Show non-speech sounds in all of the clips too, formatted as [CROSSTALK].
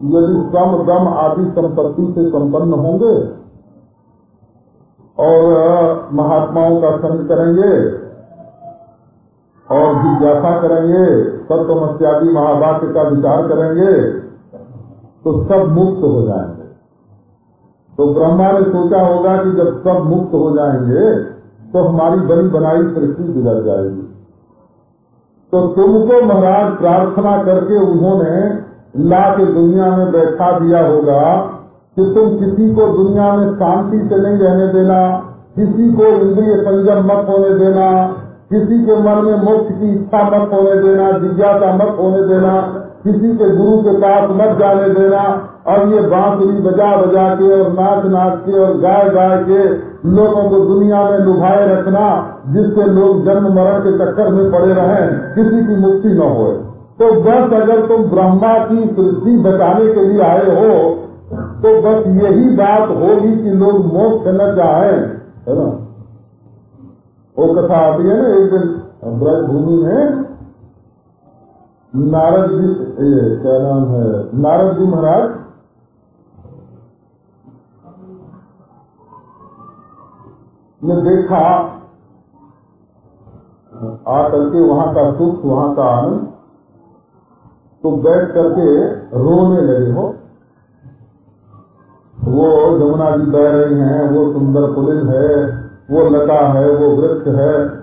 यदि सम दम आदि संपत्ति से संपन्न होंगे और महात्माओं का संग करेंगे और जिज्ञासा करेंगे तत्वमस्यादि महावाक्य का विचार करेंगे तो सब मुक्त हो जाएँगे। तो ब्रह्मा ने सोचा होगा कि जब सब मुक्त हो जाएँगे तो हमारी बनी बनाई सृष्टि बिगड़ जाएगी। तो तुमको महाराज प्रार्थना करके उन्होंने ला के दुनिया में बैठा दिया होगा कि तुम किसी को दुनिया में शांति से नहीं रहने देना, किसी को इंद्रिय संयम मत होने देना, किसी के मन में मोक्ष की इच्छा मत होने देना, जिज्ञासा मत होने देना, किसी के गुरु के पास मत जाने देना, और ये बांसुरी बजा बजा के और नाच नाच के और गाय गाय के लोगों को दुनिया में लुभाए रखना, जिससे लोग जन्म मरण के चक्कर में पड़े रहें, किसी की मुक्ति न हो तो बस अगर तुम ब्रह्मा की सृष्टि बचाने के लिए आए हो तो बस यही बात होगी कि लोग मोक्ष न चाहे, है ना? वो कथा आती है ना एक दिन ब्रज भूमि में नारद जी क्या नाम है, नारद जी महाराज, ने देखा आकर के वहाँ का सुख, वहाँ का आनंद तो बैठ करके रोने लगे हो। वो जमुना जी बह रही हैं, वो सुंदर पुलिन है, वो लता है, वो वृक्ष है।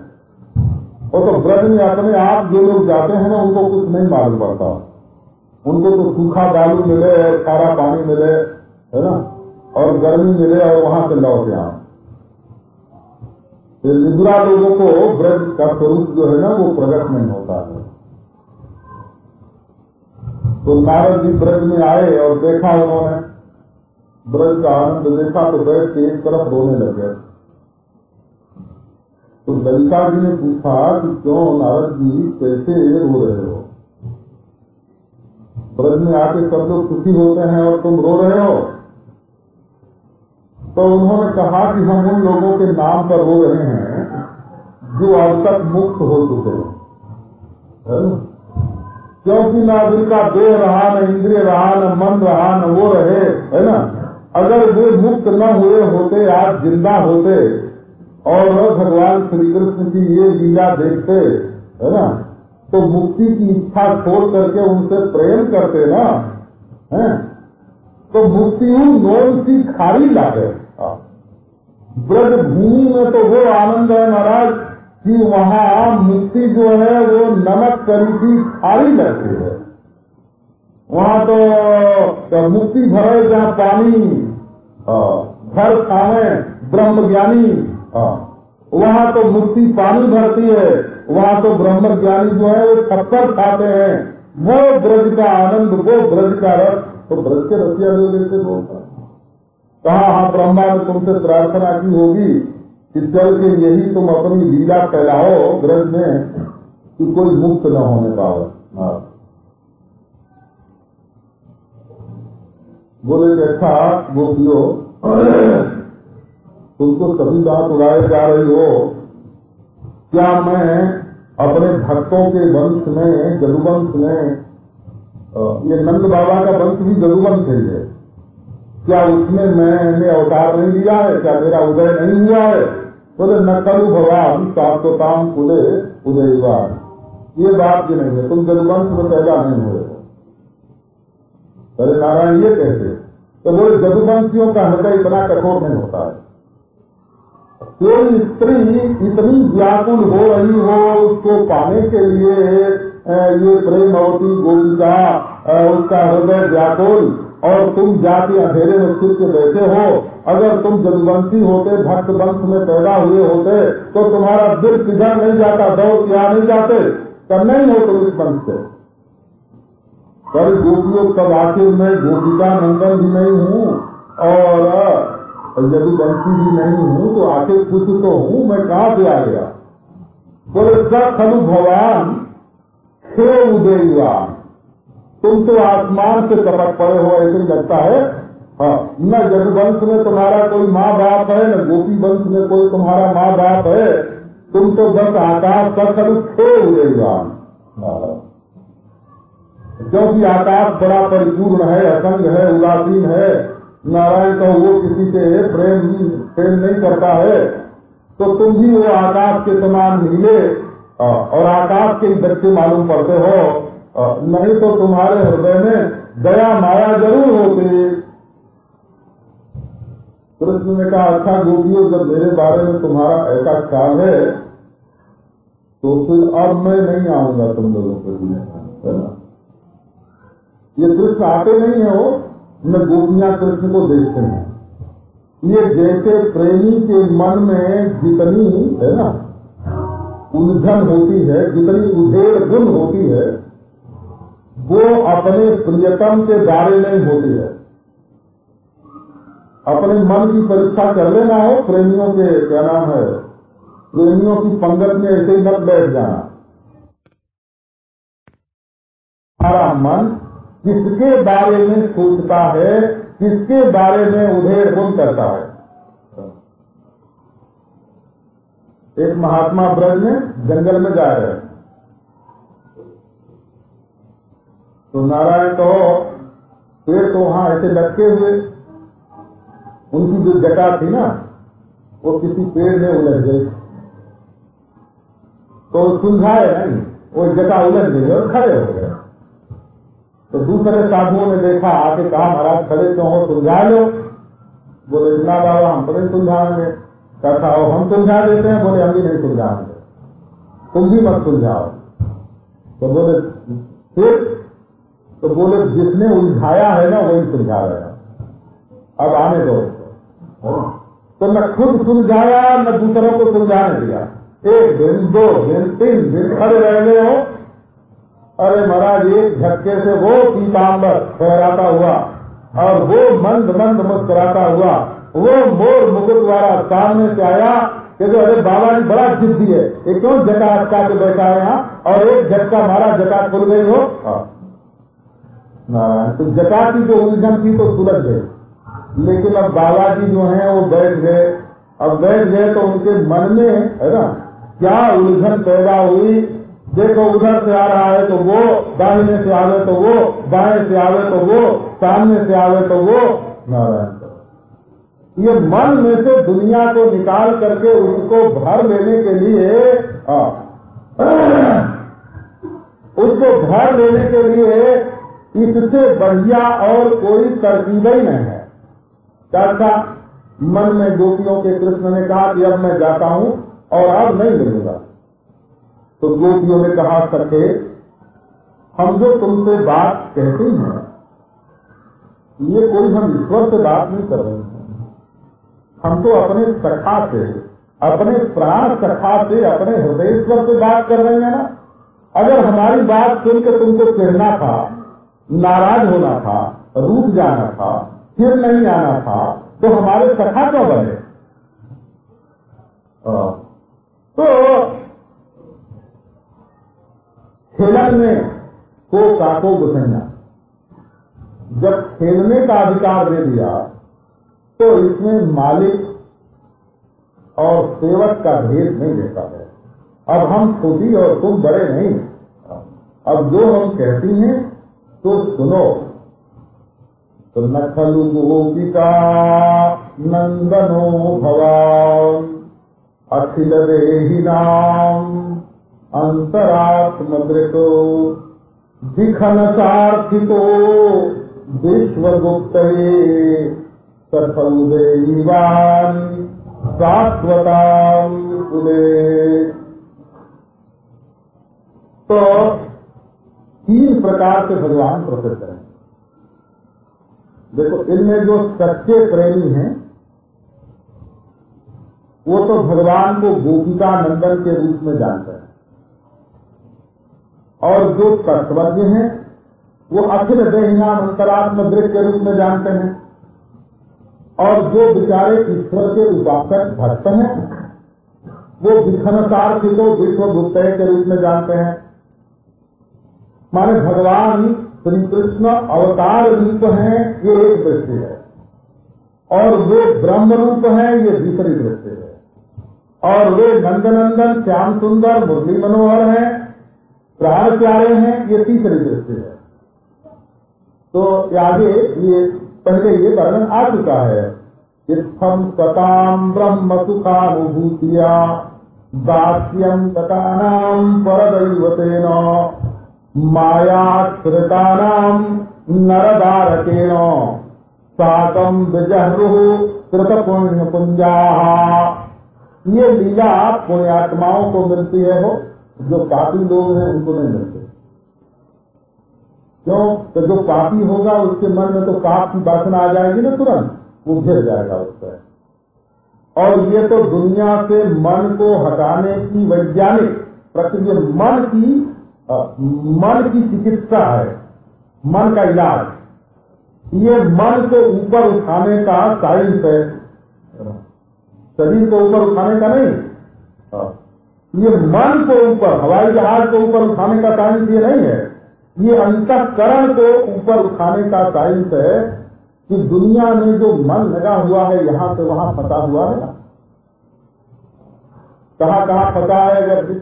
और तो ब्रज में अपने आप जो लोग जाते हैं ना, उनको कुछ नहीं मालूम पड़ता। उनको तो सूखा बालू मिले, खारा पानी मिले, है ना? और गर्मी मिले और वहाँ से लौट आए। निद्रा लोगों को ब्रज का स्वरूप जो है ना, वो प्रकट नहीं होता है। तो नारद जी ब्रज में आए और देखा उन्होंने, ब्रज का आनंद देखा तो बैठ के एक तरफ़ रोने लग गए। तो ललिता जी ने पूछा कि क्यों नारद जी कैसे रो रहे हो? ब्रज में आके सब लोग खुशी होते हैं और तुम रो रहे हो? तो उन्होंने कहा कि हम उन लोगों के नाम पर रो रहे हैं जो अब तक मुक्त हो चुके हैं। क्योंकि न जिनका देह रहा, न इंद्रिय रहा, न मन रहा, न वो रहे, है ना? अगर वे मुक्त न हुए होते, आज ज़िंदा होते, और भगवान श्री कृष्ण की ये लीला देखते, है ना? तो मुक्ति की इच्छा छोड़ करके उनसे प्रेम करते ना, है? तो मुक्ति नोन सी खारी लागे। ब्रज भूमि में तो वो आनंद है, महाराज कि वहाँ मुक्ति जो है वो नमक करी की खारी लगती है। वहाँ तो, तो मुक्ति भरे जहाँ पानी घर खावे ब्रह्म ज्ञानी वहाँ तो मुक्ति पानी भरती है। वहाँ तो ब्रह्म ज्ञानी जो है वो थप्पड़ खाते हैं। वो ब्रज का आनंद वो ब्रज का रस तो ब्रज के रसिया लोग ऐसे बोलता कहा हाँ ब्रह्मा ने तुमसे प्रार्थना की होगी। कि चल के यही तुम अपनी लीला फैलाओ ब्रज में कि कोई मुक्त न होने पाओ। बोले कि अच्छा गोपियो तुमको सभी बात उड़ाए जा रही हो। क्या मैं अपने भक्तों के वंश में जदुवंश में ये नंद बाबा का वंश भी जदुवंश है क्या उसमें मैंने अवतार नहीं लिया है? क्या मेरा उदय नहीं हुआ है? बोले न कलु भगवान शाश्वताम कुले उदयवान ये बात भी नहीं है। तुम जदुवंश में पैदा नहीं हुए अरे नारायण, ये कैसे तो बोले जदुवंशियों का हृदय इतना कठोर नहीं होता है। कोई स्त्री इतनी व्याकुल हो रही हो उसको पाने के लिए ये प्रेम अवती गोपिका उसका हृदय व्याकुल और तुम जाके अंधेरे में सिर के बैठे हो अगर तुम जदवंशी होते, भक्त वंश में पैदा हुए होते तो तुम्हारा दिल किधर नहीं जाता, दौड़ क्या नहीं जाते? तब नहीं हो तुम इस वंश से। पर गोपियों तब आखिर में गोपिका नंदन भी नहीं हूँ, और यदि बंसी भी नहीं हूँ तो आखिर कुछ तो हूँ, मैं कहा से आ गया बोले सखनु भगवान हे उदयवान तुम तो आसमान से टपक पड़े हो, ऐसे लगता है हाँ न जदुवंश में तुम्हारा कोई माँ बाप है, न गोपी वंश में कोई तुम्हारा माँ बाप है, तुम तो बस आकाश सखनु थे उदयवान क्योंकि आकाश बड़ा परिपूर्ण है, असंग है, उदासीन है, नारायण का वो किसी से प्रेम प्रेम नहीं करता है तो तुम भी वो आकाश के समान मिले और आकाश के बच्चे मालूम पड़ते हो, नहीं तो तुम्हारे हृदय में दया माया ज़रूर होती। कृष्ण ने कहा अच्छा गोपियों, जब मेरे बारे में तुम्हारा ऐसा ख्याल है तो फिर अब मैं नहीं आऊँगा तुम लोगों के है ये कृष्ण आते नहीं है वो न गोपियाँ कृष्ण को देखते हैं। ये जैसे प्रेमी के मन में जितनी, है ना, उलझन होती है, जितनी उधेड़ गुण होती है, वो अपने प्रियतम के बारे में होती है। अपने मन की परीक्षा कर लेना हो, प्रेमियों के, क्या नाम है, प्रेमियों की पंगत में ऐसे ही मत बैठ जाना। हमारा मन किसके बारे में सोचता है, किसके बारे में उधेड़ गुण करता है? एक महात्मा ब्रज में जंगल में जा रहे तो नारायण तो पेड़ तो वहाँ ऐसे लटके हुए उनकी जो जटा थी ना, वो किसी पेड़ में उलझ गई। तो सुलझाए नहीं, वो जटा उलझ गई और खड़े हो गए। तो दूसरे साधुओं ने देखा आके कहा, महाराज, खड़े क्यों हो? सुलझा लो। बोले, इतना बाबा, हम तो नहीं सुलझाएँगे। कहा हो हम सुलझा देते हैं। बोले, हम भी नहीं सुलझाएँगे। तुम भी मत सुलझाओ। तो बोले, फिर? तो बोले, जिसने उलझाया है ना, वही सुलझा रहे अब आने दो। तो न खुद सुलझाया न दूसरों को सुलझाने दिया। एक दिन, दो दिन, तीन दिन खड़े रह गए हो। अरे महाराज, एक झटके से वो पीताम्बर फहराता हुआ और वो मंद मंद मुस्कुराता हुआ, वो मोर मुकुट वाला सामने से आया कि जो अरे बाबा जी बड़ा जिद्दी है एक क्यों जटा अटका के बैठा है यहाँ? और एक झटका मारा जटा खुल गई हो। हाँ। नारायण तो जटा की जो उलझन थी तो सुलझ गई लेकिन अब बालाजी जो है वो बैठ गए। अब बैठ गए तो उनके मन में है ना क्या उलझन पैदा हुई? देखो उधर से आ रहा है तो वो दाहिने से आवे तो वो बाएँ से आवे तो वो सामने से आवे तो वो नारायण ये मन में से दुनिया को निकाल करके उसको भर लेने के लिए आ, उसको भर लेने के लिए इससे बढ़िया और कोई तरकीब ही नहीं है। क्या मन में गोपियों के कृष्ण ने कहा कि अब मैं जाता हूँ और अब नहीं मिलूँगा। तो गोपियों ने कहा सके हम जो तुमसे बात कहते हैं, ये कोई हम ईश्वर से बात नहीं कर रहे हैं। हम तो अपने सखा से, अपने प्राण सखा से, अपने हृदय हृदयश्वर से बात कर रहे हैं ना। अगर हमारी बात सुनकर तुमको चिढ़ना था, नाराज़ होना था, रूठ जाना था फिर नहीं आना था तो हमारे सखा क्यों बने? तो खेलन में को काको गुसैया जब खेलने का अधिकार दे दिया तो इसमें मालिक और सेवक का भेद नहीं देता है। अब हम छोटी और तुम बड़े नहीं। अब जो हम कहती हैं तो सुनो। तो न खलु गोपिका नंदनो भवान। अखिल देही नाम अंतरात्मदृतो दिखन सार्थिको विश्वगुप्त सफलदेवान शाश्वता तो तीन प्रकार के भगवान प्रसिद्ध हैं देखो, इनमें जो सच्चे प्रेमी हैं, वो तो भगवान को गोपिका नंदन के रूप में जानते हैं। और जो तत्वज्ञ हैं, वो अखिल देहनाम अंतरात्म दृश्य के रूप में जानते हैं। और जो बेचारे ईश्वर के उपासक भक्त हैं, वो विखनसार को विश्व गुप्त के रूप में जानते हैं। माने भगवान श्री कृष्ण अवतार रूप है, ये एक दृष्टि है। और वे ब्रह्म रूप है, ये दूसरी दृष्टि है। और वे नंदनंदन, श्याम सुंदर, मुरली मनोहर हैं, प्राण प्यारे हैं, ये तीसरी दृष्टि है। तो आगे, ये पहले ये वर्णन आ चुका है। इत्थम सताम ब्रह्म सुखानुभूतिया दास्यम ततानाम परदैवतेन। मायाश्रितानाम नरदारकेण साकम विजहरु कृत पुण्य पुंजा ये लीला पुण्यात्माओं को मिलती है, वो जो पापी लोग हैं, उनको नहीं मिलते। क्यों? तो जो पापी होगा, उसके मन में तो पाप की वासना आ जाएगी ना तुरंत, वो घिर जाएगा उस पर। और ये तो दुनिया से मन को हटाने की वैज्ञानिक प्रक्रिया, मन की मन की चिकित्सा है, मन का इलाज। ये मन को ऊपर उठाने का साइंस है। शरीर को ऊपर उठाने का नहीं। ये मन को ऊपर, हवाई जहाज़ को ऊपर उठाने का साइंस ये नहीं है। ये अंतकरण को ऊपर उठाने का साइंस है कि दुनिया में जो मन लगा हुआ है, यहाँ से वहाँ फंसा हुआ है। ना कहा कहा फंसा है, अगर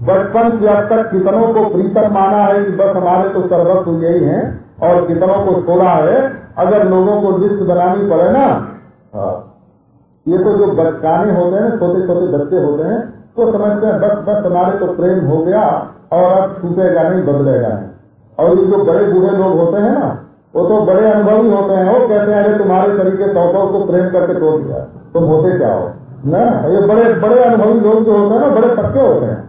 बचपन से अब तक कितनों को प्रीतम माना है कि बस हमारे तो सर्वस्व यही है और कितनों को छोड़ा है, अगर लोगों को लिस्ट बनानी पड़े ना हाँ। ये तो जो बचकाने होते हैं छोटे छोटे बच्चे होते हैं तो समझते हैं, बस बस हमारे तो प्रेम हो गया और अब छूटेगा नहीं, बदलेगा नहीं। और ये जो बड़े बूढ़े लोग होते हैं ना, वो तो बड़े अनुभवी होते हैं, वो कहते हैं, अरे तुम्हारे तरीके सौ सौ को प्रेम करके तोड़ दिया, तुम होते क्या हो? ना, ये बड़े बड़े अनुभवी लोग जो होते हैं ना, बड़े पक्के होते हैं।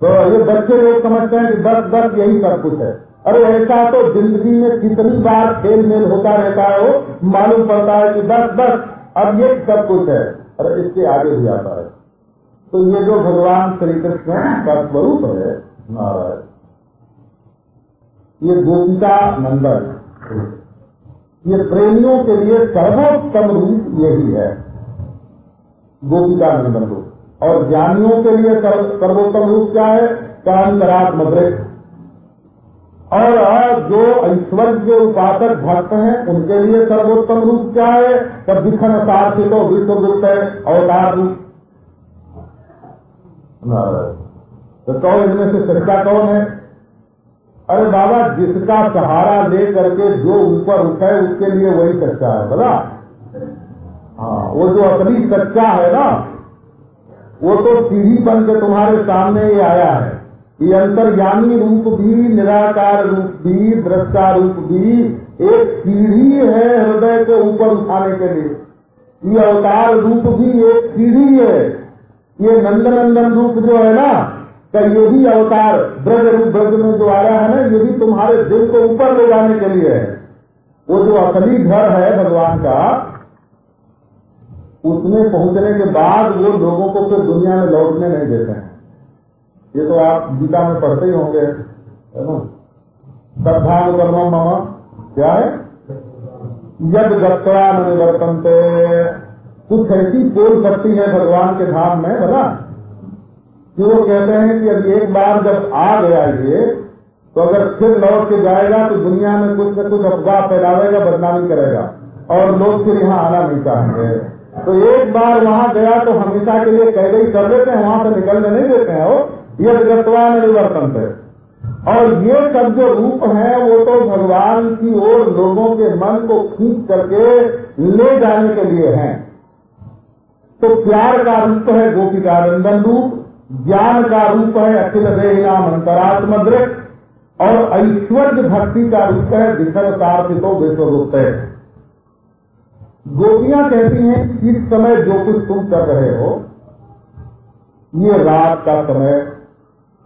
तो ये बच्चे लोग समझते हैं कि बस बस यही सब कुछ है। अरे ऐसा तो ज़िंदगी में कितनी बार खेल मेल होता रहता है वो, मालूम पड़ता है कि बस बस, अब ये सब कुछ है। अरे इसके आगे भी आता है। तो ये जो भगवान श्री कृष्ण का स्वरूप है, नारायण। ये गोपिका नंदन। ये प्रेमियों के लिए सर्वोत्तम रूप यही है। गोपिका नंदन रूप और ज्ञानियों के लिए सर्वोत्तम रूप क्या है? कांतरात्म वृक्ष और जो ऐश्वर्य के उपासक भक्त हैं, उनके लिए सर्वोत्तम रूप क्या है? तब दिखन सार्थिक तो विश्व गुप्त है, अवतार रूप। तो कौन इनमें से सच्चा कौन है? अरे बाबा, जिसका सहारा ले करके जो ऊपर उठे उसके लिए वही सच्चा है बोला हाँ वो जो असली सच्चा है ना, वो तो सीढ़ी बन के तुम्हारे सामने ही आया है। ये अंतर्यामी रूप भी, निराकार रूप भी, दृष्टा रूप भी, एक सीढ़ी है हृदय को ऊपर उठाने के लिए। ये अवतार रूप भी एक सीढ़ी है। ये नंदनंदन रूप जो है ना का ये भी अवतार ब्रज रूप ब्रज में जो आया है ना, ये भी तुम्हारे दिल को ऊपर ले जाने के लिए है। वो जो असली घर है भगवान का, उसमें पहुँचने के बाद वो लोगों को फिर दुनिया में लौटने नहीं देते हैं। ये तो आप गीता में पढ़ते ही होंगे ना? श्रद्धानुकर्म मम, क्या है? यद गत्वा निवर्तनते कुछ ऐसी कोई शक्ति है भगवान के धाम में बना कि वो कहते हैं कि अब एक बार जब आ गया ये तो अगर फिर लौट के जाएगा तो दुनिया में कुछ न कुछ अफवाह फैलावेगा बदनामी करेगा, और लोग फिर यहाँ आना नहीं चाहेंगे। तो एक बार वहाँ गया तो हमेशा के लिए कैद ही कर देते हैं, वहाँ से निकलने नहीं देते हैं वो, ये गतवान निवर्तन है और ये सब जो रूप है, वो तो भगवान की ओर लोगों के मन को खींच करके ले जाने के लिए हैं। तो प्यार का रूप है गोपिका नंदन रूप ज्ञान का रूप है, अखिल नाम अंतरात्म दृष्ट और ऐश्वर्य भक्ति का रूप है विषय सार्थितो विश्व रूप है। गोपियाँ कहती हैं कि इस समय जो कुछ तुम कर रहे हो, ये रात का समय,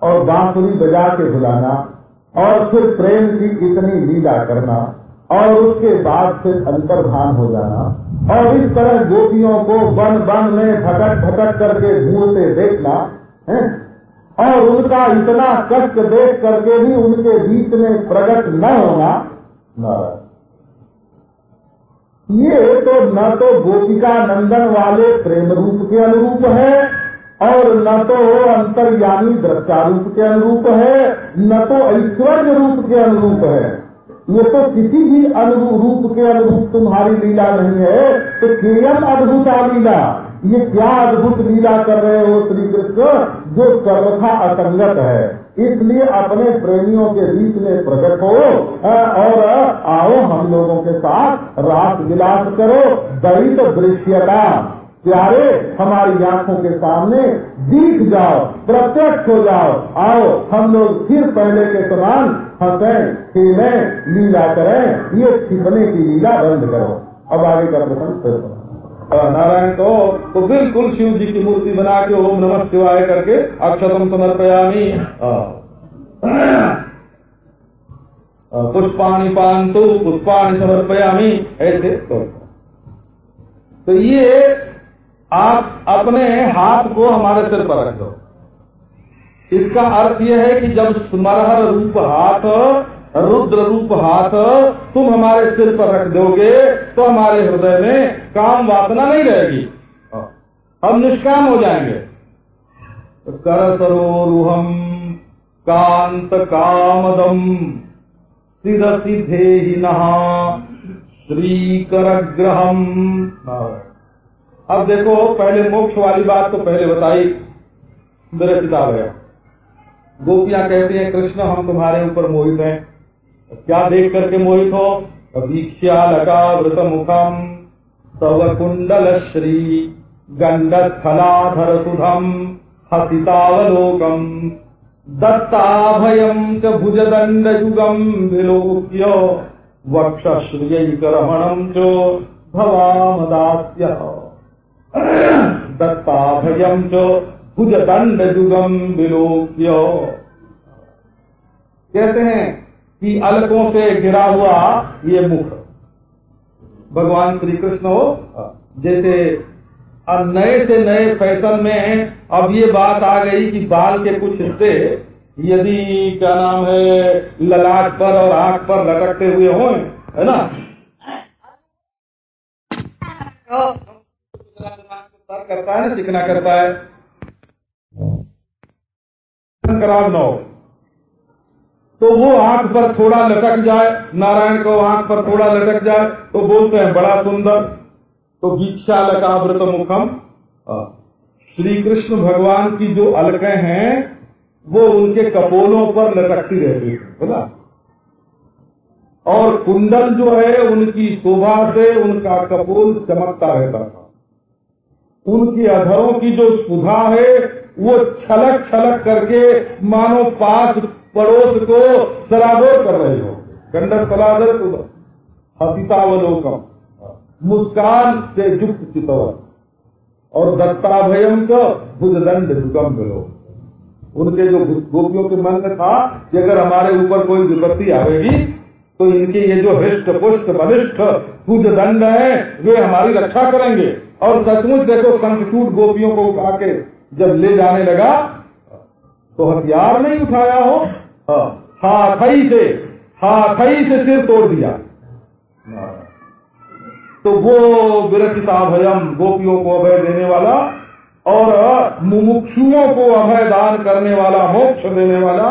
और बांसुरी बजा के बुलाना, और फिर प्रेम की इतनी लीला करना, और उसके बाद फिर अंतर्धान हो जाना, और इस तरह गोपियों को वन वन में भटक भटक करके ढूंढते देखना है। और उनका इतना कष्ट देख करके भी उनके बीच में प्रकट न होना ये तो न तो गोपिका नंदन वाले प्रेम रूप के अनुरूप है, और न तो अंतर्यामी दृष्टा रूप के अनुरूप है, न तो ऐश्वर्य रूप के अनुरूप है। ये तो किसी भी अनुरूप के अनुरूप तुम्हारी लीला नहीं है तो केयम अद्भुता लीला। ये क्या अद्भुत लीला कर रहे हो श्री कृष्ण जो सर्वथा असंगत है। इसलिए अपने प्रेमियों के बीच में प्रकट हो और आओ हम लोगों के साथ रात विलास करो, दलित दृश्यता। प्यारे, हमारी आँखों के सामने दिख जाओ, प्रत्यक्ष हो जाओ, आओ, हम लोग फिर पहले के समान हंसें, खेलें, लीला करें, ये छिपने की लीला बंद करो। अब आगे का प्रसंग फिर नारायण को तो बिल्कुल शिव जी की मूर्ति बना के ओम नमः शिवाय करके अक्षतम समर्पयामी। पुष्पाणी पांतु पुष्पाणी समर्पयामी ऐसे तो, तो ये आप अपने हाथ को हमारे सिर पर रख दो। इसका अर्थ यह है कि जब स्मरहर रूप हाथ रुद्र रूप हाथ तुम हमारे सिर पर रख दोगे तो हमारे हृदय में काम वासना नहीं रहेगी। हम निष्काम हो जाएँगे। कर सरोरुहम कांत कामदम सिर सिधे ही। नहा श्री कर ग्रहम अब देखो, पहले मोक्ष वाली बात तो पहले बताई। मेरे किताब है गोपियाँ कहती हैं, कृष्ण, हम तुम्हारे ऊपर मोहित हैं। क्या देख करके मोहित हो? लका वृत मुखम तव कुंडल श्री गंडस्थलाधर सुधम हसितावलोकम। दत्ताभयम च भुजदंड युगम विलोक्य वक्षश्रियकरमणम च भवामदास्य। दत्ताभयम च भुजदंड युगम विलोक्य कहते हैं कि अलकों से घिरा हुआ ये मुख। भगवान श्री कृष्ण हो जैसे अब नए से नए फ़ैशन में अब ये बात आ गई कि बाल के कुछ हिस्से यदि क्या नाम है ललाट पर और आँख पर लटकते हुए हो है ना? करता है ना चिकना करता है। खराब न। हो तो वो आँख पर थोड़ा लटक जाए, नारायण को आँख पर थोड़ा लटक जाए तो बोलते हैं, बड़ा सुंदर तो वीक्षा लकावृत मुखम श्री कृष्ण भगवान की जो अलकें हैं, वो उनके कपोलों पर लटकती रहती है बोला और कुंडल जो है, उनकी शोभा से उनका कपोल चमकता रहता था। उनकी अधरों की जो सुधा है, वो छलक छलक करके मानो पाँच पड़ोस को सराबोर कर रहे हो। गंडक पलादर हसितावलोकम। मुस्कान से युक्त चितवन। और दत्ताभयम को भुजदंड जुगम मिलो उनके जो गोपियों के मन में था कि अगर हमारे ऊपर कोई विपत्ति आएगी तो इनके ये जो हृष्ट पुष्ट बलिष्ठ दंड है, वे हमारी रक्षा करेंगे। और सचमुच देखो कंकचूट गोपियों को उठा के जब ले जाने लगा तो हथियार नहीं उठाया हो। हाथई से हाथई से सिर तोड़ दिया। तो वो विरचिता भयम गोपियों को अभय देने वाला और मुमुक्षुओं को अभय दान करने वाला, मोक्ष देने वाला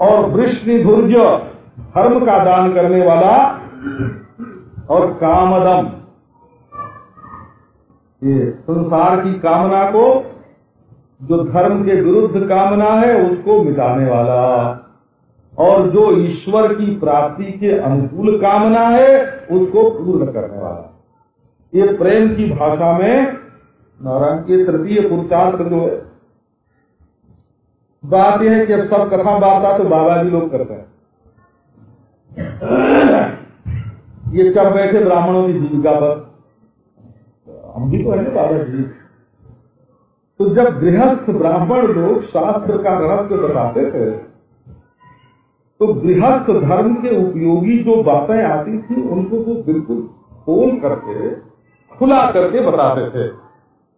और वृष्णि धुर्य धर्म का दान करने वाला और कामदम। ये संसार की कामना को, जो धर्म के विरुद्ध कामना है, उसको मिटाने वाला। और जो ईश्वर की प्राप्ति के अनुकूल कामना है, उसको पूर्ण करने वाला। ये प्रेम की भाषा में नारायण के तृतीय पुरुषार्थ जो है। बात यह है कि अब सब कथा वार्ता तो बाबा जी लोग करते हैं। ये चढ़ बैठे ब्राह्मणों की जीविका पर। हम भी तो है बाबा जी तो जब गृहस्थ ब्राह्मण लोग शास्त्र का रहस्य बताते थे तो गृहस्थ धर्म के उपयोगी जो बातें आती थी, उनको वो बिल्कुल खोल करके, खुला करके बताते थे।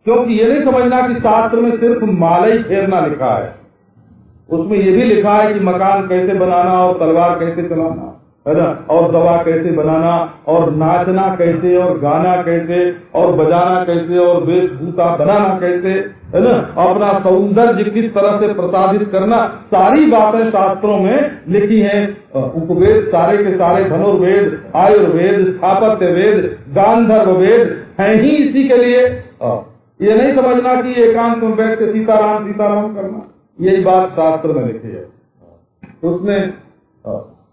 क्योंकि ये नहीं समझना कि शास्त्र में सिर्फ़ माला ही फेरना लिखा है। उसमें ये भी लिखा है कि मकान कैसे बनाना और तलवार कैसे चलाना। है ना? और दवा कैसे बनाना, और नाचना कैसे, और गाना कैसे, और बजाना कैसे, और वेशभूषा बनाना कैसे, है ना? अपना सौंदर्य किस तरह से प्रसादित करना, सारी बातें शास्त्रों में लिखी हैं। उपवेद, सारे के सारे धनुर्वेद, आयुर्वेद स्थापत्य वेद गांधर्व वेद है ही इसी के लिए। ये नहीं समझना कि एकांत में बैठ के सीताराम सीताराम करना। यही बात शास्त्र में लिखी है। उसमें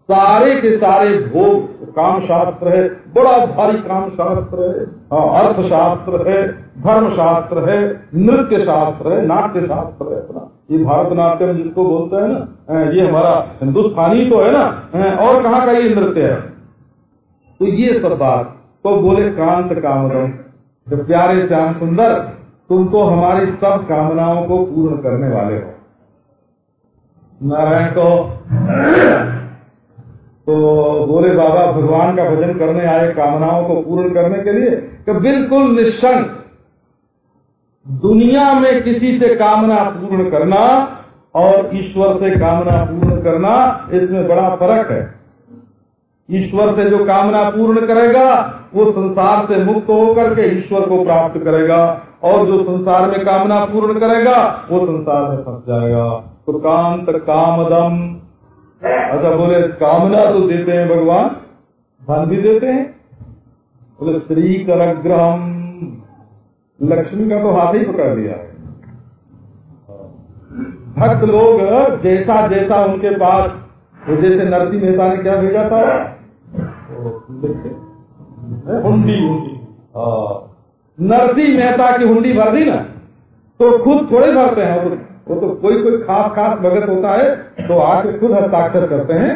सारे के सारे भोग काम शास्त्र है, बड़ा भारी काम शास्त्र है अर्थ शास्त्र है धर्म शास्त्र है नृत्य शास्त्र है नाट्य शास्त्र है अपना। ये भारतनाट्यम जिसको बोलते हैं ना ये हमारा हिंदुस्तानी तो है ना और कहाँ का ये नृत्य है? तो ये सब बात तो बोले कांत कामरम तो प्यारे श्याम सुंदर, तुम तो हमारी सब कामनाओं को पूर्ण करने वाले हो। नारायण को तो बोले बाबा भगवान का भजन करने आए कामनाओं को पूर्ण करने के लिए कि बिल्कुल निशंक दुनिया में किसी से कामना पूर्ण करना और ईश्वर से कामना पूर्ण करना इसमें बड़ा फ़र्क है। ईश्वर से जो कामना पूर्ण करेगा, वो संसार से मुक्त होकर के ईश्वर को प्राप्त करेगा और जो संसार में कामना पूर्ण करेगा, वो संसार में फंस जाएगा। तो कांत कामदम अच्छा बोले, कामना तो देते हैं भगवान, धन भी देते हैं। बोले श्री करग्रहम लक्ष्मी का तो हाथ ही पकड़ लिया है। भक्त लोग जैसा जैसा उनके पास तो जैसे नरसिंह मेहता ने क्या भेजा था? हुंडी। हुंडी नरसिंह मेहता की हुंडी भर दी ना तो खुद थोड़े भरते हैं वो तो कोई कोई खास खास भगत होता है तो आके खुद हस्ताक्षर करते हैं।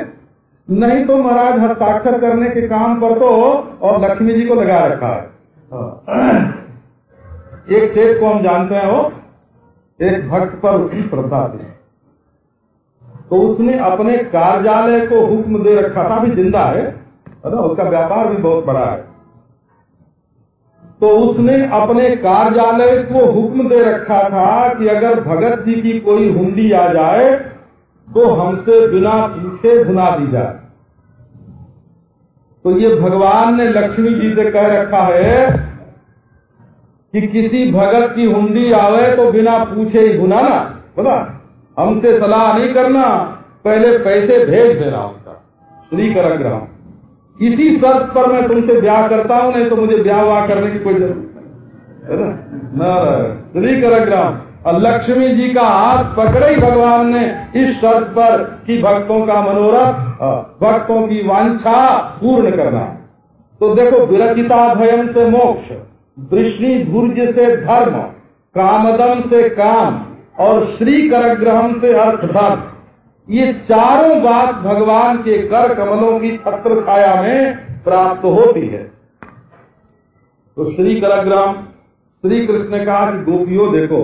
नहीं तो महाराज, हस्ताक्षर करने के काम पर तो और लक्ष्मी जी को लगा रखा है। एक सेठ को हम जानते हैं, वो एक भक्त पर उसकी श्रद्धा थी तो उसने अपने कार्यालय को हुक्म दे रखा था भी ज़िंदा है ना? उसका व्यापार भी बहुत बड़ा है। तो उसने अपने कार्यालय को हुक्म दे रखा था कि अगर भगत जी की कोई हुंडी आ जाए तो हमसे बिना पूछे भुना दी जाए। तो ये भगवान ने लक्ष्मी जी से कह रखा है कि किसी भगत की हुंडी आवे तो बिना पूछे ही भुनाना बोला, हमसे सलाह नहीं करना, पहले पैसे भेज देना उसका। श्री कर ग्रह इसी शर्त पर मैं तुमसे ब्याह करता हूँ, नहीं तो मुझे ब्याह व्याह करने की कोई ज़रूरत नहीं। है ना? लक्ष्मी जी का हाथ पकड़े ही भगवान ने इस शर्त पर कि भक्तों का मनोरथ भक्तों की वांछा पूर्ण करना। तो देखो, विरचिता भयम से मोक्ष, वृष्णि भुर्ज से धर्म कामदम से काम, और श्री करग्रहम से अर्थ धर्म। ये चारों बात भगवान के कर कमलों की छत्र छाया में प्राप्त होती है। तो श्री करग्राम श्री कृष्ण कि गोपियों, देखो,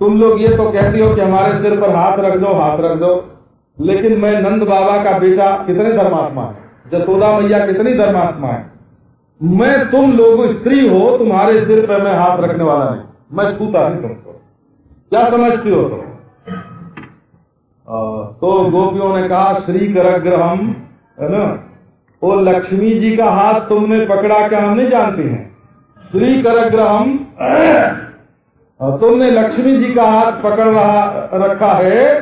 तुम लोग ये तो कहती हो कि हमारे सिर पर हाथ रख दो, हाथ रख दो, लेकिन मैं नंद बाबा का बेटा कितने धर्मात्मा है? जसोदा मैया कितनी धर्मात्मा है? मैं तुम लोग स्त्री हो, तुम्हारे सिर पर मैं हाथ रखने वाला नहीं, मैं छूता नहीं तुमको। क्या समझती हो तुम? तो गोपियों ने कहा श्री करग्रहम है ना? वो लक्ष्मी जी का हाथ तुमने पकड़ा क्या हम नहीं जानते हैं? श्री करग्रहम तुमने लक्ष्मी जी का हाथ पकड़ रहा, रखा है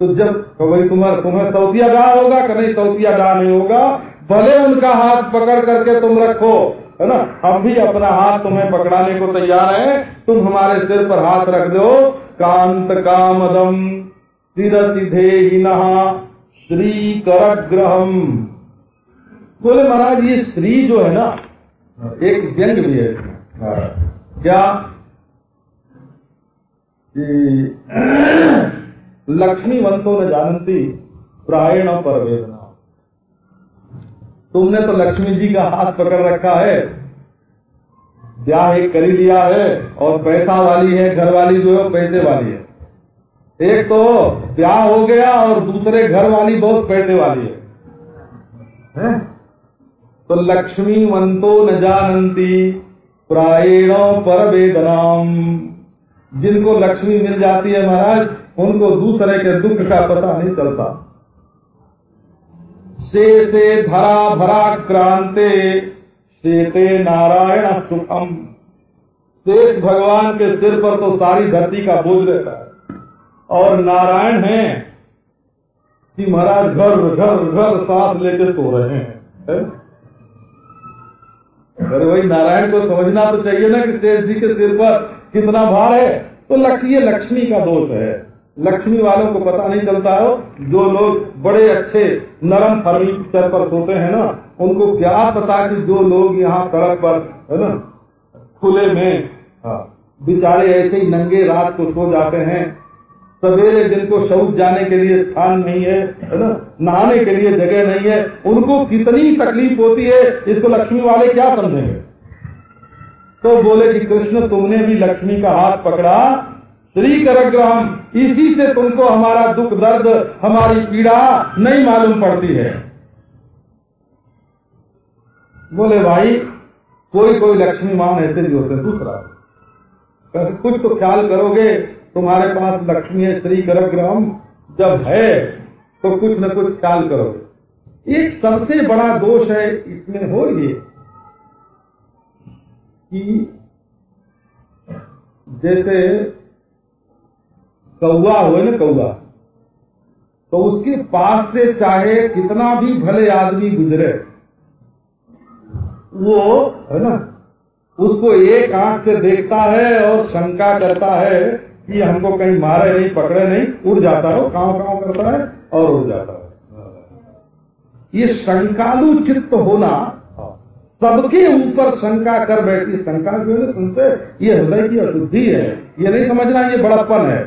तो जब तो भाई तुम्हारा, तुम्हें सौतिया डाह होगा कि नहीं? सौतिया डाह नहीं होगा। भले उनका हाथ पकड़ करके तुम रखो, है ना? हम भी अपना हाथ तुम्हें पकड़ाने को तैयार है। तुम हमारे सिर पर हाथ रख दो। कांत कामदम। श्री करग्रहम बोले महाराज, ये श्री जो है ना, एक व्यंग भी है क्या? [CLEARS THROAT] लक्ष्मीवंतो न जानती प्रायण पर वेदना तुमने तो लक्ष्मी जी का हाथ पकड़ रखा है, ब्याह एक कर लिया है, और पैसा वाली है, घर वाली जो है पैसे वाली है। एक तो ब्याह हो गया और दूसरे घर वाली बहुत पैसे वाली है, है? तो लक्ष्मी मंतो न जानती प्रायणो पर वेदनाम जिनको लक्ष्मी मिल जाती है महाराज उनको दूसरे के दुख का पता नहीं चलता। से धरा भरा क्रांते से नारायण सुखम। शेष भगवान के सिर पर तो सारी धरती का बोझ रहता है। और नारायण हैं कि महाराज घर घर घर साथ लेके सो रहे हैं अरे वही नारायण को समझना तो चाहिए ना कि शेष जी के सिर पर कितना भार है। तो लक्ष्मी लक्ष्मी का दोष है। लक्ष्मी वालों को पता नहीं चलता हो। जो लोग बड़े अच्छे नरम फर्नीचर पर सोते हैं ना उनको क्या पता कि जो लोग यहाँ सड़क पर है ना खुले में हाँ, बेचारे ऐसे ही नंगे रात को सो जाते हैं। सवेरे जिनको शौच जाने के लिए स्थान नहीं है है ना? नहाने के लिए जगह नहीं है। उनको कितनी तकलीफ़ होती है, इसको लक्ष्मी वाले क्या समझेंगे? तो बोले कि कृष्ण, तुमने भी लक्ष्मी का हाथ पकड़ा श्री करग्रहम इसी से तुमको हमारा दुख, दर्द, हमारी पीड़ा नहीं मालूम पड़ती है। बोले, भाई कोई कोई लक्ष्मी मान ऐसे भी होते, दूसरा। कुछ तो ख्याल करोगे तुम्हारे पास लक्ष्मी है श्री करग्रहम जब है तो कुछ न कुछ ख्याल करो। एक सबसे बड़ा दोष है इसमें हो ये कि जैसे कौआ हो ना कौआ तो उसके पास से चाहे कितना भी भले आदमी गुजरे, वो, है ना, उसको एक आँख से देखता है और शंका करता है कि हमको कहीं मारे नहीं पकड़े नहीं उड़ जाता है काव काव करता है और उड़ जाता है। ये शंकालु चित्त होना सबके ऊपर शंका कर बैठी शंका जो है? सुनते ये हृदय की अशुद्धि है। ये नहीं समझना ये बड़प्पन है।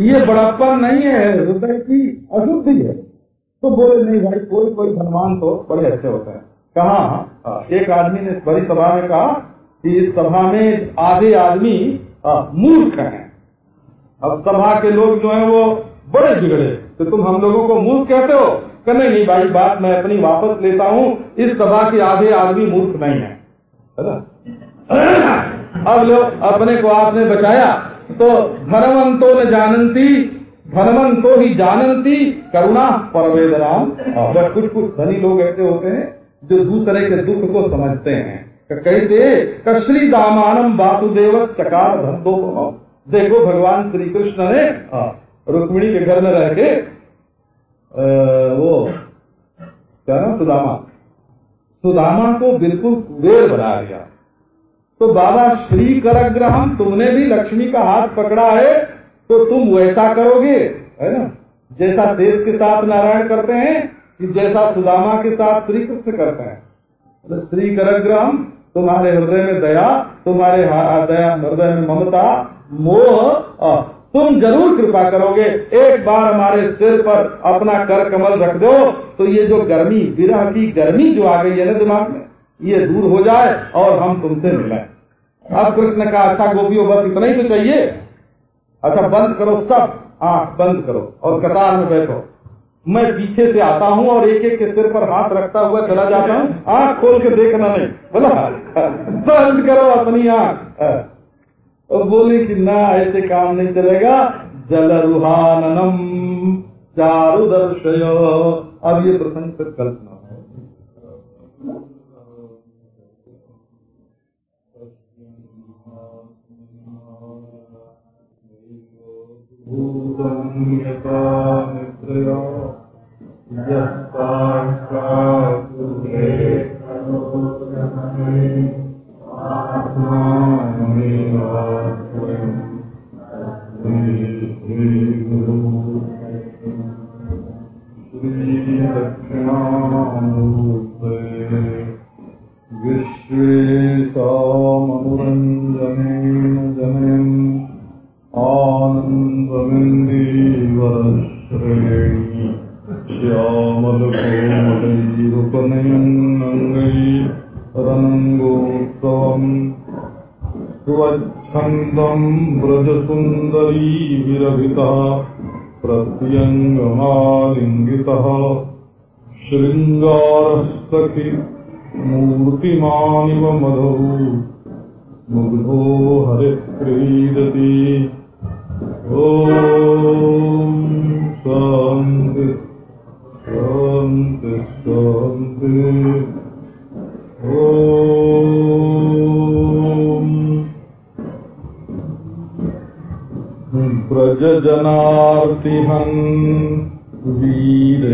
ये बड़प्पन नहीं है हृदय की अशुद्धि है। तो बोले नहीं भाई कोई कोई धनवान तो बड़े अच्छे होते हैं। कहा एक आदमी ने बड़ी सभा में कहा कि इस सभा में आधे आदमी मूर्ख हैं। अब सभा के लोग जो है वो बड़े बिगड़े। तो तुम हम लोगों को मूर्ख कहते हो? कहने नहीं भाई, बात मैं अपनी वापस लेता हूँ। इस सभा के आधे आदमी मूर्ख नहीं है। अब लोग अपने को आपने बचाया। तो धर्मंतो न जानती धर्मंतो ही जानती करुणा परवेदराम और कुछ कुछ धनी लोग ऐसे होते हैं, जो दूसरे के दुख को समझते हैं। कैसे? कश्री दामानम वासुदेव चकार धंधो देखो, भगवान श्री कृष्ण ने रुक्मिणी के घर में रह के वो, क्या नाम, सुदामा। सुदामा को बिल्कुल कुबेर बना दिया तो बाबा श्री करग्रहम तुमने भी लक्ष्मी का हाथ पकड़ा है तो तुम वैसा करोगे, है ना? जैसा देश के साथ नारायण करते हैं, कि जैसा सुदामा के साथ श्री कृष्ण करते हैं। तो श्री करग्रहम तुम्हारे हृदय में दया, तुम्हारे दया, हृदय में ममता मोह तुम ज़रूर कृपा करोगे। एक बार हमारे सिर पर अपना कर कमल रख दो। तो ये जो गर्मी, विरह की गर्मी जो आ गई है ना दिमाग में, ये दूर हो जाए और हम तुमसे मिले। अब कृष्ण का अच्छा गोपियों, बस इतना ही तो चाहिए। अच्छा बंद करो सब। आँख बंद करो और कतार में बैठो। मैं पीछे से आता हूँ और एक एक के सिर पर हाथ रखता हुआ चला जाता हूँ। आँख खोल के देखना नहीं। बोला, बंद करो अपनी आँख। और बोले कि ना, ऐसे काम नहीं चलेगा। जल रुहाननम, चारु दर्शय। अब ये प्रसंग फिर कल्पना है। हङ्ताम् वीरयोषिताम्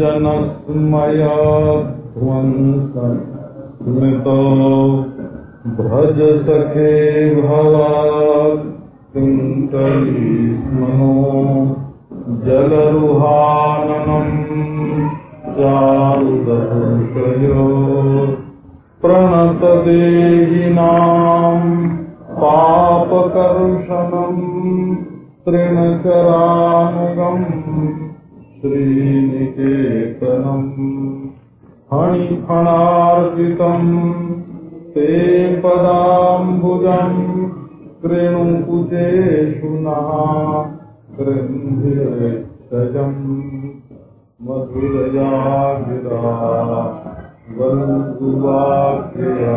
जनस्मया ध्वंसृतो भज सखे भवनो जलरुहाननम् चारुदक्रयो प्रणतदेहिनाम् पापकर्षणम् तृणकरानुगम् श्रीनिकेतनम् फणिफणार्पितम् ते पदाम्बुजम् कृणुकुचेषु नः कृन्धिरक्षजम् मधुरया गिरा वन्दुवाक्यया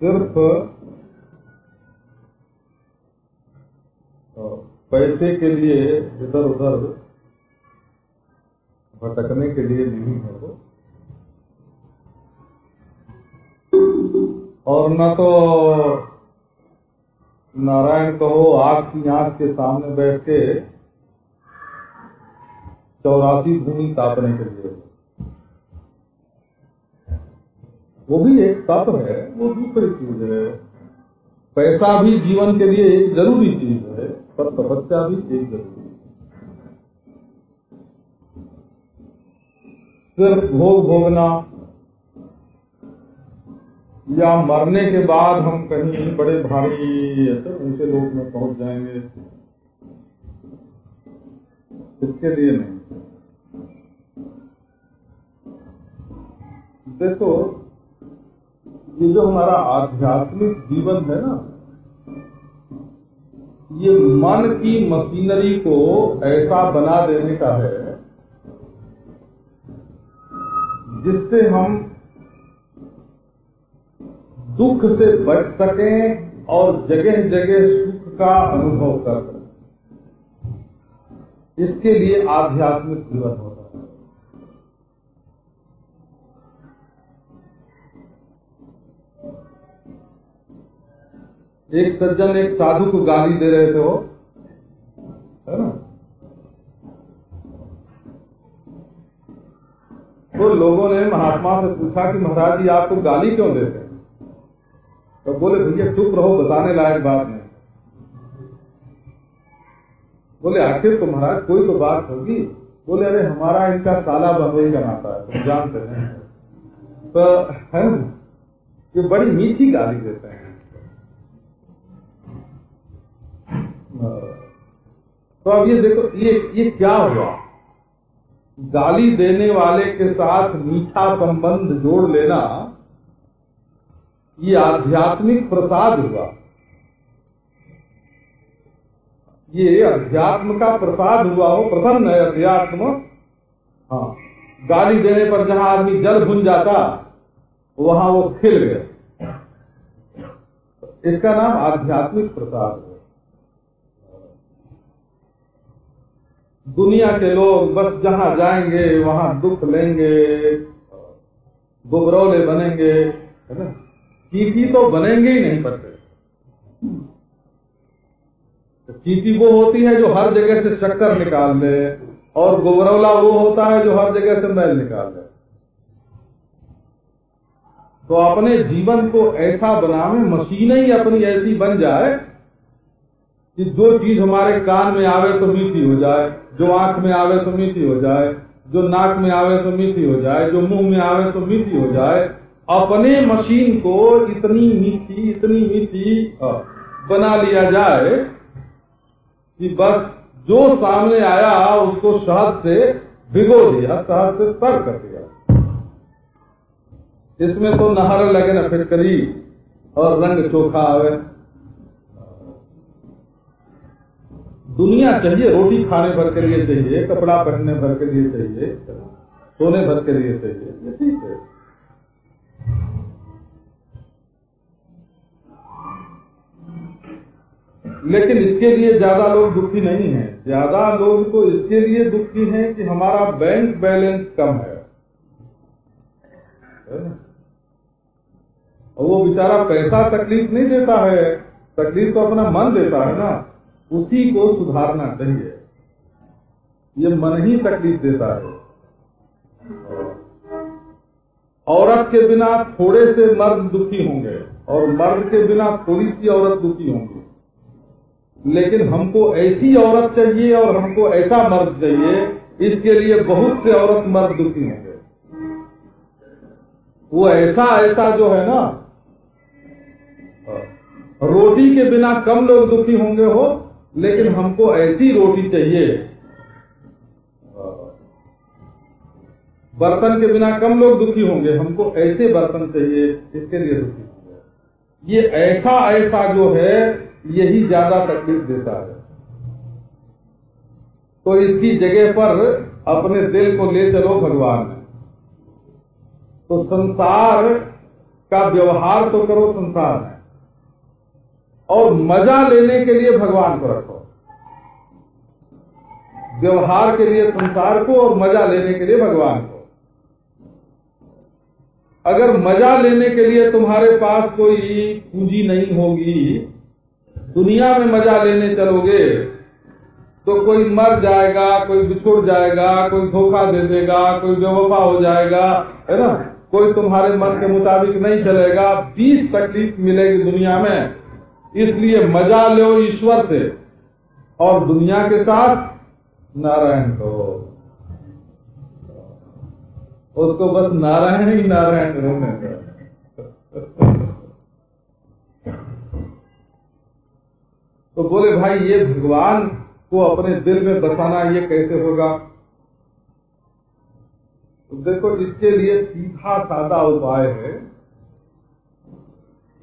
सिर्फ़ पैसे के लिए इधर उधर भटकने के लिए नहीं है वो। और न तो नारायण कहो आग की आँख के सामने बैठ के चौरासी भूमि तापने के लिए। वो भी एक तप है, वो दूसरी चीज़ है। पैसा भी जीवन के लिए एक ज़रूरी चीज़ है, पर तपस्या भी एक ज़रूरी सिर्फ़ भोग भोगना या मरने के बाद हम कहीं बड़े भारी ऐसे ऊँचे लोग में पहुँच जाएँगे, इसके लिए नहीं। देखो ये जो हमारा आध्यात्मिक जीवन है ना, ये मन की मशीनरी को ऐसा बना देने का है, जिससे हम दुख से बच सकें और जगह जगह सुख का अनुभव कर सकें। इसके लिए आध्यात्मिक जीवन होता एक सज्जन एक साधु को गाली दे रहे थे वो। है ना? तो लोगों ने महात्मा से पूछा कि महाराज जी आपको गाली क्यों देते हैं? तो बोले, भैया, चुप रहो, बताने लायक बात नहीं। बोले, आखिर तो महाराज, कोई तो बात होगी? बोले, अरे, हमारा इनका साला बंबई का नाता है, तुम जानते हैं। तो है ना? ये बड़ी मीठी गाली देते हैं। तो अब ये देखो, ये ये क्या हुआ? गाली देने वाले के साथ मीठा संबंध जोड़ लेना, ये आध्यात्मिक प्रसाद हुआ। ये अध्यात्म का प्रसाद हुआ हो, प्रसन्न है अध्यात्म। हाँ गाली देने पर जहाँ आदमी जल भुन जाता, वहाँ वो खिल गया। इसका नाम आध्यात्मिक प्रसाद है। दुनिया के लोग बस जहाँ जाएँगे, वहाँ दुख लेंगे गुबरौले बनेंगे, है ना? चीटी तो बनेंगे ही नहीं पड़ते चीटी वो होती है जो हर जगह से चक्कर निकाल ले और गुबरौला वो होता है जो हर जगह से मैल निकाल ले तो अपने जीवन को ऐसा बनावे, मशीन ही अपनी ऐसी बन जाए कि जो चीज़ हमारे कान में आवे तो मीठी हो जाए, जो आँख में आवे तो मीठी हो जाए, जो नाक में आवे तो मीठी हो जाए, जो मुँह में आवे तो मीठी हो जाए, अपने मशीन को इतनी मीठी इतनी मीठी बना लिया जाए कि बस जो सामने आया उसको शहद से भिगो दिया, शहद से तर कर दिया। इसमें तो नहर लगे न फिटकरी और रंग चोखा आवे। दुनिया चाहिए, रोटी खाने भर के लिए चाहिए, कपड़ा पहनने भर के लिए चाहिए, सोने भर के लिए चाहिए ठीक है। लेकिन इसके लिए ज़्यादा लोग दुखी नहीं हैं। ज़्यादा लोग तो इसके लिए दुखी हैं कि हमारा बैंक बैलेंस कम है। वो बेचारा पैसा तकलीफ़ नहीं देता है, तकलीफ़ तो अपना मन देता है ना। उसी को सुधारना चाहिए। ये मन ही तकलीफ़ देता है। औरत के बिना थोड़े से मर्द दुखी होंगे और मर्द के बिना थोड़ी सी औरत दुखी होंगी। लेकिन हमको ऐसी औरत चाहिए और हमको ऐसा मर्द चाहिए, इसके लिए बहुत से औरत मर्द दुखी होंगे। वो ऐसा ऐसा जो है ना, रोटी के बिना कम लोग दुखी होंगे हो लेकिन हमको ऐसी रोटी चाहिए बर्तन के बिना कम लोग दुखी होंगे। हमको ऐसे बर्तन चाहिए, इसके लिए दुखी होंगे। ये ऐसा ऐसा जो है, यही ज़्यादा तकलीफ़ देता है। तो इसकी जगह पर अपने दिल को ले चलो भगवान। तो संसार का व्यवहार तो करो, संसार। में और मज़ा लेने के लिए भगवान को रखो। व्यवहार के लिए संसार को और मज़ा लेने के लिए भगवान को। अगर मज़ा लेने के लिए तुम्हारे पास कोई पूंजी नहीं होगी, दुनिया में मज़ा लेने चलोगे तो कोई मर जाएगा, कोई बिछुड़ जाएगा, कोई धोखा दे देगा, कोई बेवफा हो जाएगा, है ना? कोई तुम्हारे मन के मुताबिक नहीं चलेगा, बीस तकलीफ़ मिलेगी दुनिया में। इसलिए मज़ा लो, ईश्वर से। और दुनिया के साथ नारायण को। उसको बस नारायण ही नारायण रहने तो बोले, भाई, ये भगवान को अपने दिल में बसाना, ये कैसे होगा? तो देखो, इसके लिए सीधा सादा उपाय है।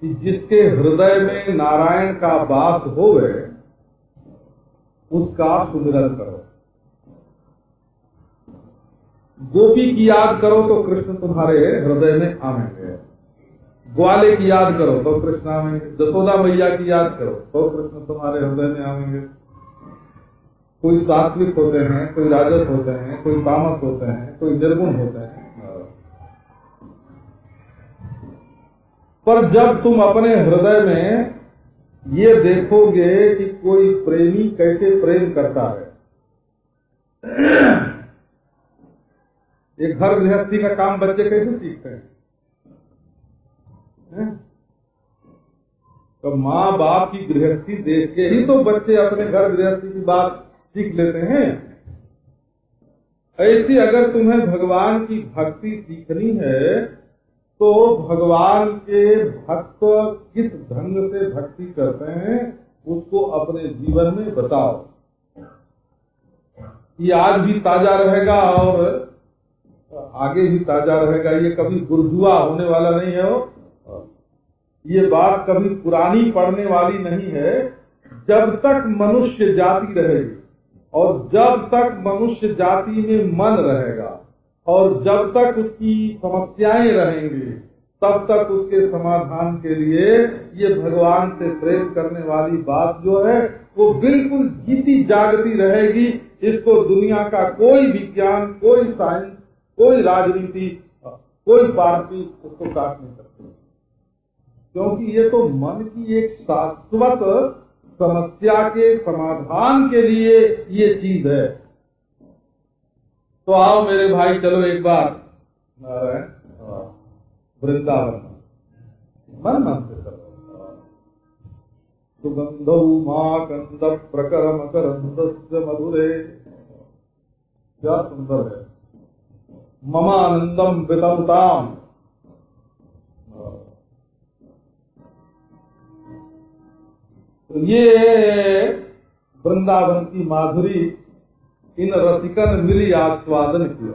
कि जिसके हृदय में नारायण का वास होवे, उसका सुमिरन करो। गोपी की याद करो तो कृष्ण तुम्हारे हृदय में आवेंगे। ग्वाले की याद करो तो कृष्ण आवेंगे। जसोदा मैया की याद करो तो कृष्ण तुम्हारे हृदय में आवेंगे। कोई सात्विक होते हैं, कोई राजस होते हैं, कोई तामस होते हैं, कोई निर्गुण होते हैं। पर जब तुम अपने हृदय में ये देखोगे कि कोई प्रेमी कैसे प्रेम करता है। एक घर गृहस्थी का काम बच्चे कैसे सीखते हैं? तो माँ बाप की गृहस्थी देख के ही तो बच्चे अपने घर गृहस्थी की बात सीख लेते हैं। ऐसी अगर तुम्हें भगवान की भक्ति सीखनी है तो भगवान के भक्त किस ढंग से भक्ति करते हैं, उसको अपने जीवन में बताओ। ये आज भी ताज़ा रहेगा और आगे भी ताज़ा रहेगा। ये कभी गुरजुआ होने वाला नहीं है वो। ये बात कभी पुरानी पड़ने वाली नहीं है। जब तक मनुष्य जाति रहेगी और जब तक मनुष्य जाति में मन रहेगा और जब तक उसकी समस्याएँ रहेंगी, तब तक उसके समाधान के लिए ये भगवान से प्रेम करने वाली बात जो है, वो बिल्कुल जीती जागती रहेगी। इसको दुनिया का कोई विज्ञान, कोई साइंस, कोई राजनीति, कोई पार्टी उसको काट नहीं सकती क्योंकि ये तो मन की एक शाश्वत समस्या के समाधान के लिए ये चीज़ है। तो आओ मेरे भाई, चलो एक बार। वृंदावन। मन मन से माँ कंद प्रकर मकर मधुरे। क्या सुंदर है। ममानंदम वितमताम। तो ये वृंदावन की माधुरी इन रसिकन मिली आस्वादन किया।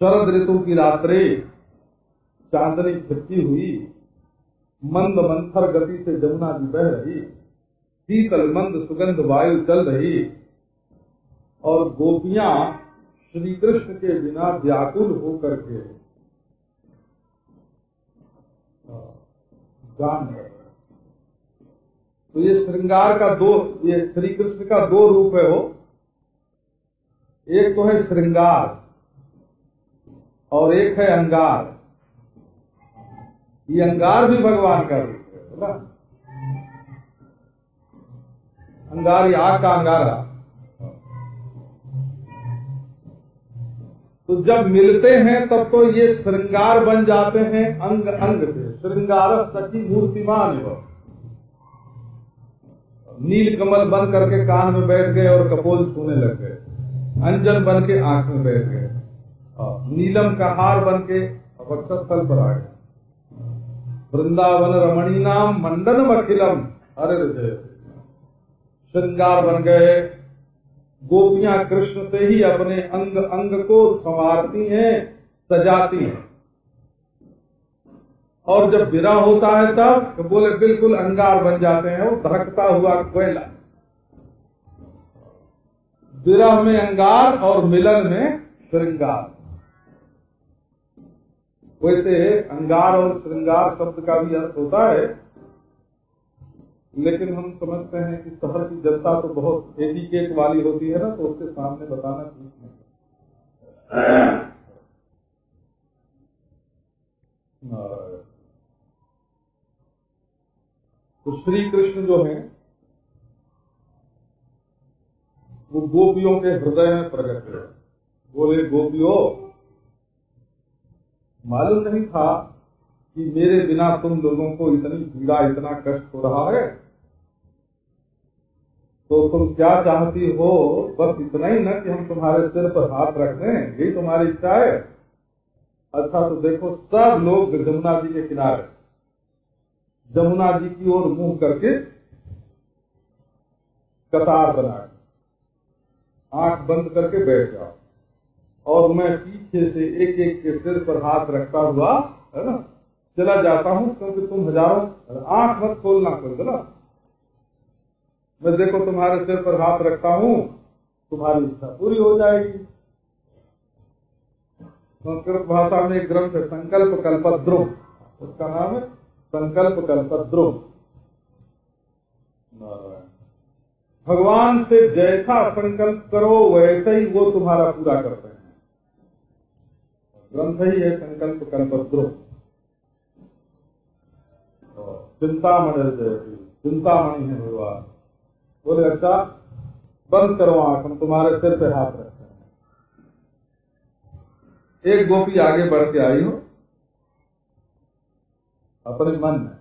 शरद ऋतु की रात्रि चांदनी छिपकी हुई, मंद मंथर गति से जमुना जी बह रही, शीतल मंद सुगंध वायु चल रही, और गोपियाँ श्री कृष्ण के बिना व्याकुल होकर के गान कर तो ये श्रृंगार का दो, ये श्री कृष्ण का दो रूप है वो। एक तो है श्रृंगार और एक है अंगार। ये अंगार भी भगवान का रूप है बोला अंगार आग का अंगारा तो जब मिलते हैं तब तो ये श्रृंगार बन जाते हैं अंग अंग से। श्रृंगार सची मूर्तिमान नील कमल बन करके कान में बैठ गए और कपोल छूने लग गए। अंजन बन के आँख में बैठ गए। नीलम का हार बन के वक्षस्थल पर आ गए वृंदावन रमणी नाम मंडन अखिलम। अरे श्रृंगार बन गए। गोपियाँ कृष्ण से ही अपने अंग अंग को संवारती हैं, सजाती हैं। और जब विरह होता है तब तो बोले बिल्कुल अंगार बन जाते हैं वो धड़कता हुआ कोयला। विरह में अंगार और मिलन में श्रृंगार। वैसे अंगार और श्रृंगार शब्द का भी अर्थ होता है लेकिन हम समझते हैं कि शहर की जनता तो बहुत एटिकेट वाली होती है ना तो उसके सामने बताना ठीक नहीं [COUGHS] तो श्री कृष्ण जो है, वो गोपियों के हृदय में प्रकट है बोले, गोपियों, मालूम नहीं था कि मेरे बिना तुम लोगों को इतनी पीड़ा, इतना कष्ट हो रहा है। तो तुम क्या चाहती हो? बस इतना ही ना कि हम तुम्हारे सिर पर हाथ रख दें। यही तुम्हारी इच्छा है। अच्छा तो देखो, सब लोग जमुना जी के किनारे। जमुना जी की ओर मुँह करके कतार बना आँख बंद करके बैठ जाओ। और मैं पीछे से एक एक के सिर पर हाथ रखता हुआ, है ना, चला जाता हूँ, क्योंकि तुम हज़ारों आँख मत खोलना कर ना मैं देखो तुम्हारे सिर पर हाथ रखता हूँ, तुम्हारी इच्छा पूरी हो जाएगी। संस्कृत भाषा में एक ग्रंथ संकल्प कल्पद्रुम उसका नाम है संकल्प कल्पद्रुम भगवान से जैसा संकल्प करो, वैसे ही वो तुम्हारा पूरा करते हैं। ग्रंथ ही है संकल्प कल्पद्रुम चिंतामणि चिंतामणि है भगवान। बोले अच्छा बंद करो आँख, हम तुम्हारे सिर पे हाथ रखते हैं। एक गोपी आगे बढ़ के आई हो अपने मन में।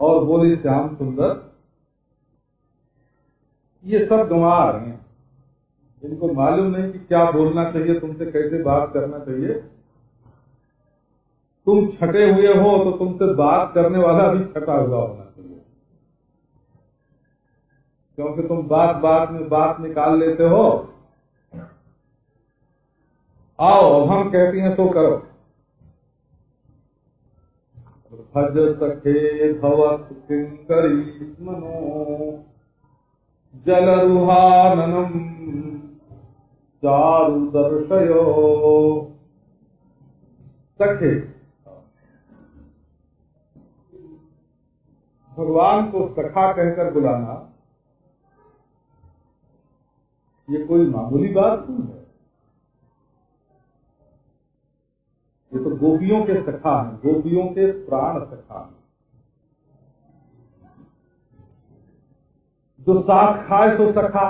और बोली, श्याम सुंदर, ये सब गंवा रहे हैं। इनको मालूम नहीं कि क्या बोलना चाहिए, तुमसे कैसे बात करना चाहिए। तुम छटे हुए हो तो तुमसे बात करने वाला भी छटा हुआ होना चाहिए। क्योंकि तुम बात बात में, बात निकाल लेते हो। आओ हम कहती हैं तो करो। भज सखे भवत किंकरी मनो। जलरुहाननम चारु दर्शयो। सखे, भगवान को सखा कहकर बुलाना, ये कोई मामूली बात नहीं है। ये तो गोपियों के सखा है, गोपियों के प्राण सखा हैं। जो साथ खाए तो सखा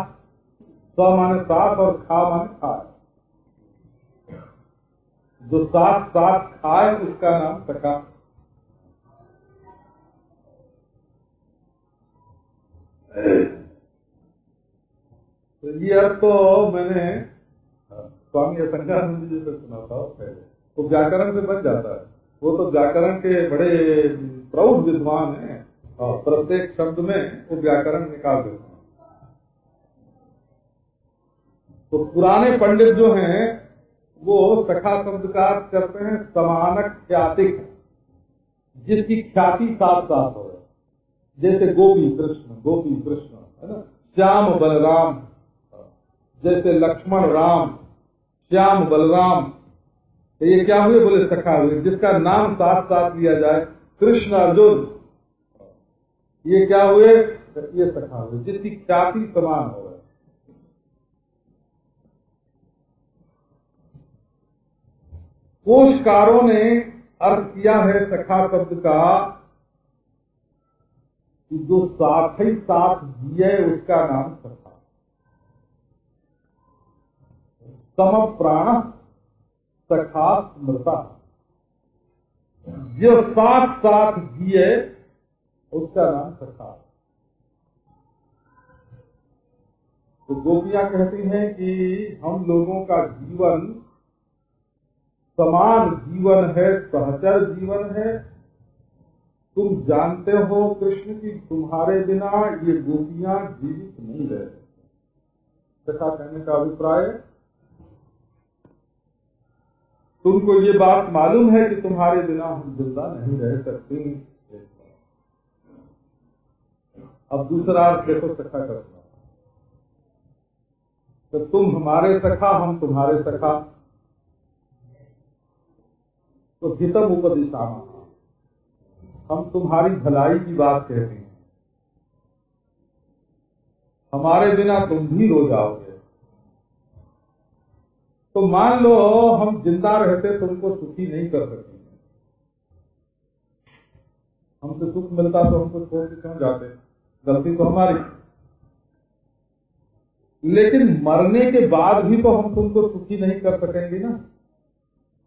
स माने साथ और खा माने खाए। जो साथ साथ खाए, उसका नाम सखा। तो ये अर्थ तो मैंने स्वामी असंगानंद जी से सुना था पहले। वो व्याकरण से बन जाता है। वो तो व्याकरण के बड़े प्रौढ़ विद्वान है और प्रत्येक शब्द में वो व्याकरण निकाल देते हैं। तो पुराने पंडित जो हैं, वो सखा शब्द का करते हैं समानक ख्यातिक। जिसकी ख्याति साथ साथ हो। जैसे गोपी कृष्ण गोपी कृष्ण, है ना? श्याम बलराम। जैसे लक्ष्मण राम, श्याम बलराम। तो ये क्या हुए? बोले, सखा हुए, जिसका नाम साथ साथ लिया जाए, कृष्ण अर्जुन ये क्या हुए? ये सखा हुए, जिसकी ख्याति समान हो कोशकारों ने अर्थ किया है सखा शब्द का कि जो साथ ही साथ दिए उसका नाम सखा। सम प्राण सखा स्मृता जो साथ साथ दिए उसका नाम सखा तो गोपियाँ कहती हैं कि हम लोगों का जीवन समान जीवन है, सहचर जीवन है। तुम जानते हो कृष्ण की तुम्हारे बिना ये गोपियाँ जीवित नहीं रह सकती कहने का अभिप्राय तुमको ये बात मालूम है कि तुम्हारे बिना हम ज़िंदा नहीं रह सकते। अब दूसरा अर्थ देखो सखा करना तो तुम हमारे सखा, हम तुम्हारे सखा। तो हितम उपदिशा हम तुम्हारी भलाई की बात कहते हैं। हमारे बिना तुम भी रो जाओगे। तो मान लो हम ज़िंदा रहते तुमको सुखी नहीं कर सकते। हमसे सुख मिलता तो हमको छोड़ के क्यों जाते? गलती तो हमारी। लेकिन मरने के बाद भी तो हम तुमको सुखी नहीं कर सकेंगे ना।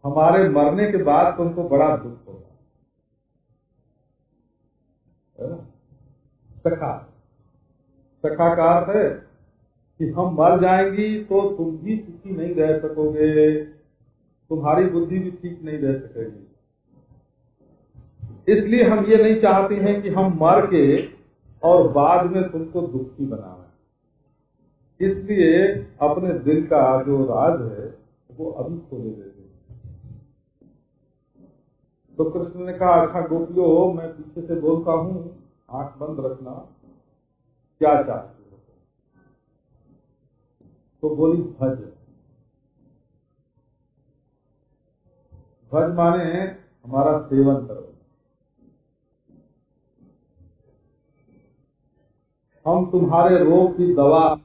हमारे मरने के बाद तुमको बड़ा दुख होगा। सखा सखा। का अर्थ है। कि हम मर जाएँगी तो तुम भी सुखी नहीं रह सकोगे। तुम्हारी बुद्धि भी ठीक नहीं रह सकेगी। इसलिए हम ये नहीं चाहते हैं कि हम मर के और बाद में तुमको दुखी बनावे इसलिए अपने दिल का जो राज है, वो अभी खोले देते तो कृष्ण ने कहा अच्छा गोपियो, मैं पीछे से बोलता हूँ, आँख बंद रखना। क्या चाहते तो बोली भज। भज माने हमारा सेवन करो। हम तुम्हारे रोग की दवा